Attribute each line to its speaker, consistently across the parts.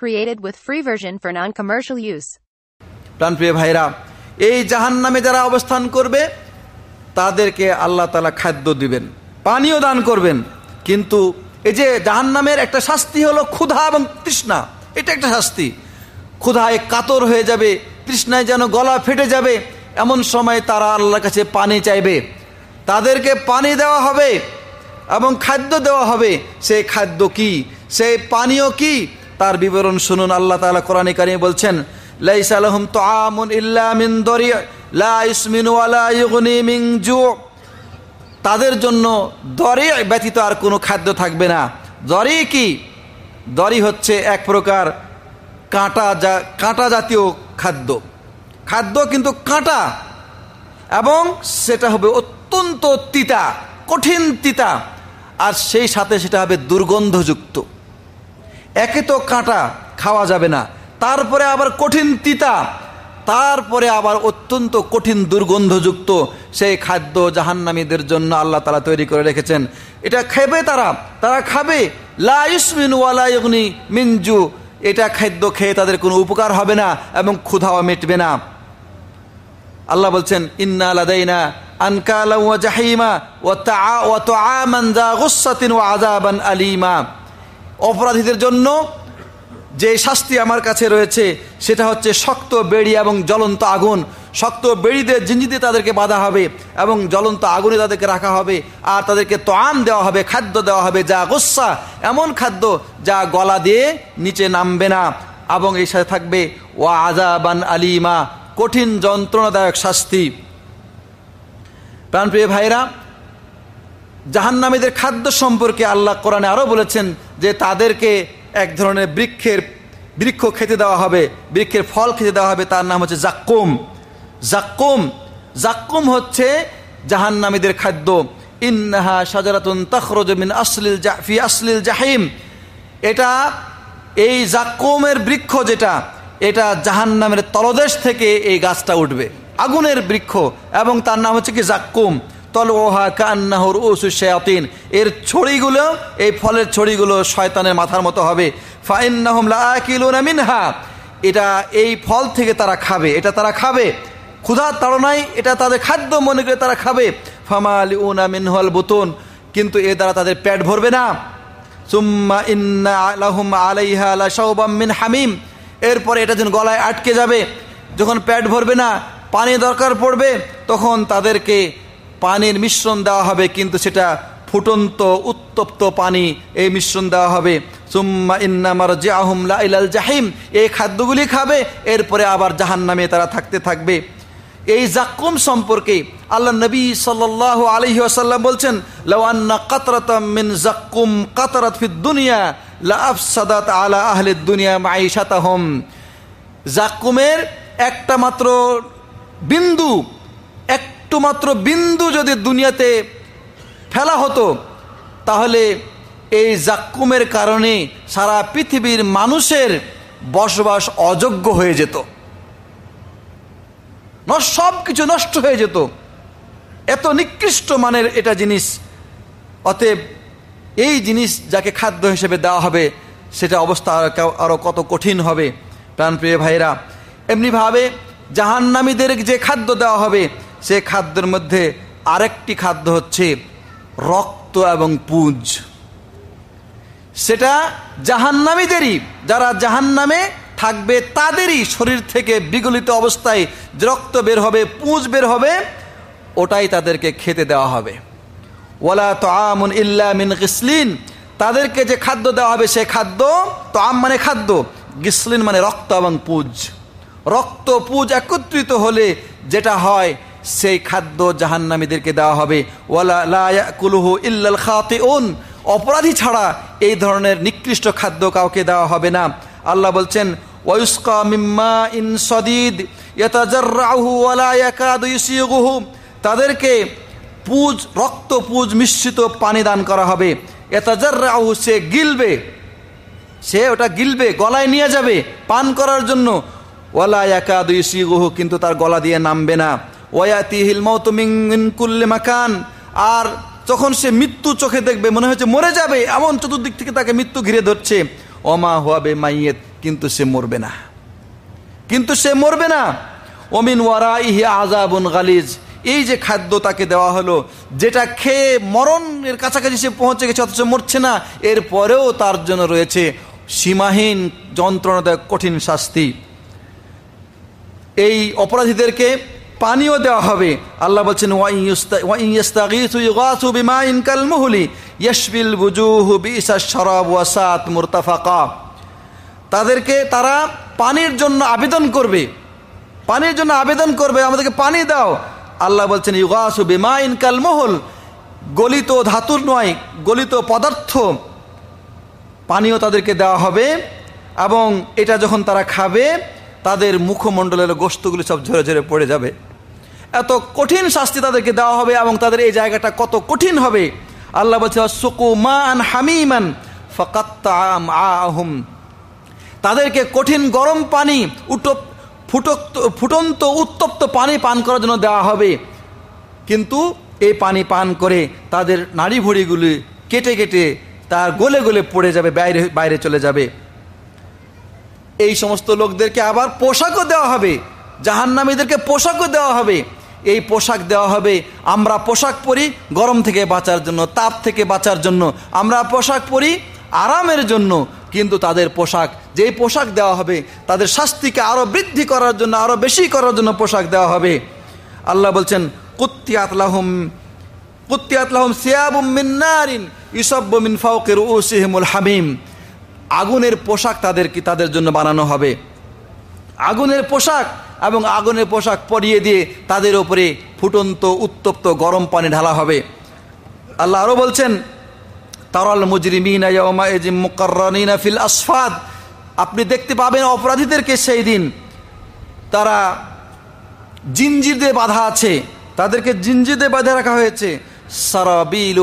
Speaker 1: Created with free version for non-commercial use.
Speaker 2: প্রাণপ্রিয় ভাইরা, এই জাহান নামে যারা অবস্থান করবে, তাদেরকে আল্লাহ তালা খাদ্য দিবেন, পানীয় দান করবেন। কিন্তু এই যে জাহান নামের একটা শাস্তি হলো ক্ষুধা এবং তৃষ্ণা, এটা একটা শাস্তি। ক্ষুধায় কাতর হয়ে যাবে, তৃষ্ণায় যেন গলা ফেটে যাবে, এমন সময় তারা আল্লাহর কাছে পানি চাইবে। তাদেরকে পানি দেওয়া হবে এবং খাদ্য দেওয়া হবে। সেই খাদ্য কি? সেই পানীয় কি? তার বিবরণ শুনুন, আল্লাহ তাআলা কোরআনে কারিমে বলছেন, লাইসা লাহুম তুআমুন ইল্লা মিন দরি, লা ইসমিনু ওয়ালা ইগনি মিন জু। তাদের জন্য দরি ব্যতীত আর কোনো খাদ্য থাকবে না। দরি কি? দরি হচ্ছে এক প্রকার কাঁটা যা কাঁটা জাতীয় খাদ্য। খাদ্য কিন্তু কাঁটা, এবং সেটা হবে অত্যন্ত তিতা, কঠিন তিতা, আর সেই সাথে সেটা হবে দুর্গন্ধযুক্ত। একে তো কাঁটা, খাওয়া যাবে না। তারপরে আবার কঠিন তিতা। তারপরে আবার অত্যন্ত কঠিন দুর্গন্ধযুক্ত সেই খাদ্য জাহান্নামীদের জন্য আল্লাহ তালা তৈরি করে রেখেছেন। এটা খাবে তারা তারা খাবে। লা ইসমিন ওয়ালা ইগনি মিনজু। এটা খাদ্য খেয়ে তাদের কোনো উপকার হবে না এবং ক্ষুধাও মিটবে না। আল্লাহ বলছেন, ইন্না লাদাইনা আনকালা ওয়া জাহিমা ওয়া তাআ, ওয়া তুআমান যা গুসসাতিন ওয়া আযাবান আলিমা। অপরাধীদের জন্য যে শাস্তি আমার কাছে রয়েছে, সেটা হচ্ছে শক্ত বেড়ি এবং জ্বলন্ত আগুন। শক্ত বেড়িতে জিঞ্জিতে তাদেরকে বাঁধা হবে এবং জ্বলন্ত আগুনে তাদেরকে রাখা হবে। আর তাদেরকে তোয়ান দেওয়া হবে, খাদ্য দেওয়া হবে, যা গোসা, এমন খাদ্য যা গলা দিয়ে নিচে নামবে না। এবং এই সাথে থাকবে ওয়া আজাবান আলিমা, কঠিন যন্ত্রণাদায়ক শাস্তি। প্রাণপ্রিয় ভাইরা জাহান্নামীদের খাদ্য সম্পর্কে আল্লাহ কোরআনে আরও বলেছেন যে তাদেরকে এক ধরনের বৃক্ষের, বৃক্ষ খেতে দেওয়া হবে, বৃক্ষের ফল খেতে দেওয়া হবে, তার নাম হচ্ছে জাক্কুম। জাক্কুম জাক্কুম হচ্ছে জাহান্নামীদের খাদ্য। ইন্নাহা সাজারাতুন তখরজমিন আসলিল ফি আসলিল জাহিম। এটা, এই জাক্কুমের বৃক্ষ যেটা, এটা জাহান্নামের তলদেশ থেকে এই গাছটা উঠবে। আগুনের বৃক্ষ, এবং তার নাম হচ্ছে কি জাক্কুম। তলোহা কান্নাহর ওসু শেয়াতিন। এর ছড়িগুলো, এই ফলের ছড়িগুলো শয়তানের মাথার মতো হবে। ফাইন্নাহম লাকিলুনা মিনহা। এটা এই ফল থেকে তারা খাবে, এটা তারা খাবে। ক্ষুধার তাড়নায় এটা তাদের খাদ্য মনে করে তারা খাবে। ফামালি উনা মিনহল বুতুন। কিন্তু এ দ্বারা তাদের পেট ভরবে না। সুম্মা ইন্না আলাহুম আলাইহা লাশাউবাম মিন হামিম। এরপরে এটা যেন গলায় আটকে যাবে, যখন পেট ভরবে না, পানি দরকার পড়বে, তখন তাদেরকে পানির মিশ্রণ দেওয়া হবে, কিন্তু সেটা ফুটন্ত, উত্তপ্ত পানি এই মিশ্রণ দেওয়া হবে। সুম্মা ইন্নামার জাহুম লাইলাল জাহিম, এই খাদ্যগুলি খাবে, এরপরে আবার জাহান নামে তারা থাকতে থাকবে। এই জাকুম সম্পর্কে আল্লাহ নবী সাল আলহি আসাল্লাম বলছেন লাওয়ান্না কাতরাতাম মিন জাক্কুম কাতরাত ফিদ দুনিয়া, লা আফসাদাত আলা আহলে দুনিয়া মাইশাতাহম জাকুমের একটা মাত্র বিন্দু একটু মাত্র বিন্দু যদি দুনিয়াতে ফেলা হতো, তাহলে এই জাক্কুমের কারণে সারা পৃথিবীর মানুষের বসবাস অযোগ্য হয়ে যেত। সব কিছু নষ্ট হয়ে যেত। এত নিকৃষ্ট মানের এটা জিনিস। অতএব এই জিনিস যাকে খাদ্য হিসেবে দেওয়া হবে, সেটা অবস্থা আরও কত কঠিন হবে। প্রাণপ্রিয় ভাইরা এমনিভাবে জাহান্নামীদের যে খাদ্য দেওয়া হবে সে খাদ্যের মধ্যে আরেকটি খাদ্য হচ্ছে রক্ত এবং পুঁজ। সেটা জাহান্নামীদেরই, যারা জাহান্নামে থাকবে তাদেরই শরীর থেকে বিগলিত অবস্থায় যে রক্ত বের হবে, পুঁজ বের হবে, ওটাই তাদেরকে খেতে দেওয়া হবে। ওলা তো আমন ইল্লা গিসলিন। তাদেরকে যে খাদ্য দেওয়া হবে, সে খাদ্য তো আম মানে খাদ্য, গিসলিন মানে রক্ত এবং পুজ। রক্ত, পুজ একত্রিত হলে যেটা হয় সেই খাদ্য জাহান্নামীদেরকে দেওয়া হবে। ওয়ালা কুলুহু ইল্লাল খাতে অপরাধী ছাড়া এই ধরনের নিকৃষ্ট খাদ্য কাউকে দেওয়া হবে না। আল্লাহ বলছেন মিম্মা তাদেরকে পুজ, রক্ত পুজ মিশ্রিত পানি দান করা হবে। এতাজার্রাহু সে গিলবে। সে ওটা গিলবে, গলায় নিয়ে যাবে পান করার জন্য। ওয়ালা একাদু ইসিগুহু, কিন্তু তার গলা দিয়ে নামবে না। মাকান। আর যখন সে মৃত্যু চোখে দেখবে, মনে হচ্ছে মরে যাবে, এমন চতুর্দিক থেকে তাকে মৃত্যু ঘিরে ধরছে। অমা হওয়াবে মাইয়েত, কিন্তু সে মরবে না। কিন্তু সে মরবে না। অমিন ওয়ারা ইহে আজাবুন গালিজ। এই যে খাদ্য তাকে দেওয়া হলো, যেটা খেয়ে মরণের কাছাকাছি সে পৌঁছে গেছে, অথচ মরছে না এরপরেও তার জন্য রয়েছে সীমাহীন যন্ত্রণাদায়ক কঠিন শাস্তি। এই অপরাধীদেরকে পানিও দেওয়া হবে। আল্লাহ বলছেন তাদেরকে তারা পানির জন্য আবেদন করবে। পানির জন্য আবেদন করবে, আমাদেরকে পানি দাও। আল্লাহ বলছেন, ইউগাসু বিমা ইনকাল মহল গলিত ধাতুর নয়, গলিত পদার্থ পানীয় তাদেরকে দেওয়া হবে এবং এটা যখন তারা খাবে, তাদের মুখমণ্ডলের গোস্তগুলি সব ঝরে ঝরে পড়ে যাবে। এত কঠিন শাস্তি তাদেরকে দেওয়া হবে এবং তাদের এই জায়গাটা কত কঠিন হবে। আল্লাহ বলছে, সুকু মান হামিমান ফকাত্তাম আহম। তাদেরকে কঠিন গরম পানি উটপ ফুটক্ত ফুটন্ত, উত্তপ্ত পানি পান করার জন্য দেওয়া হবে। কিন্তু এই পানি পান করে তাদের নাড়ি ভুড়িগুলি কেটে কেটে তার গলে গলে পড়ে যাবে, বাইরে বাইরে চলে যাবে। এই সমস্ত লোকদেরকে আবার পোশাকও দেওয়া হবে, জাহান্নামীদেরকে পোশাকও দেওয়া হবে। এই পোশাক দেওয়া হবে। আমরা পোশাক পরি গরম থেকে বাঁচার জন্য, তাপ থেকে বাঁচার জন্য। আমরা পোশাক পরি আরামের জন্য। কিন্তু তাদের পোশাক, যেই পোশাক দেওয়া হবে, তাদের শাস্তিকে আরও বৃদ্ধি করার জন্য আরও বেশি করার জন্য পোশাক দেওয়া হবে। আল্লাহ বলছেন সিয়াবুম মিন্নারিন ইসব্য মিন ফাউকের উসিহিমুল হামিম। আগুনের পোশাক তাদেরকে, তাদের জন্য বানানো হবে। আগুনের পোশাক এবং আগুনের পোশাক পরিয়ে দিয়ে তাদের ওপরে ফুটন্ত, উত্তপ্ত গরম পানি ঢালা হবে। আল্লাহ আরও বলছেন, তারাল মুজরিমিনা ফিল আসফাদ। আপনি দেখতে পাবেন অপরাধীদেরকে সেই দিন। তারা জিঞ্জির দিয়ে বাধা আছে, তাদেরকে জিঞ্জির দিয়ে বাঁধা রাখা হয়েছে। সারাবিল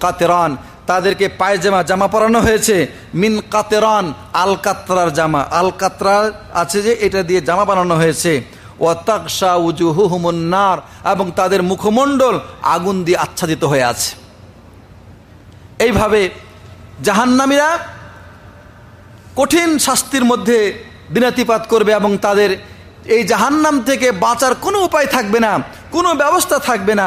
Speaker 2: কাতেরান। তাদেরকে পায়জামা জামা পরানো হয়েছে। মিন কাতেরান আল কাতরার জামা। আল কাতরার আছে যে, এটা দিয়ে জামা বানানো হয়েছে। ও তাকসা উজুহুমুন্নার এবং তাদের মুখমণ্ডল আগুন দিয়ে আচ্ছাদিত হয়ে আছে। এইভাবে জাহান্নামীরা কঠিন শাস্তির মধ্যে দিনাতিপাত করবে এবং তাদের এই জাহান্নাম থেকে বাঁচার কোনো উপায় থাকবে না, কোনো ব্যবস্থা থাকবে না।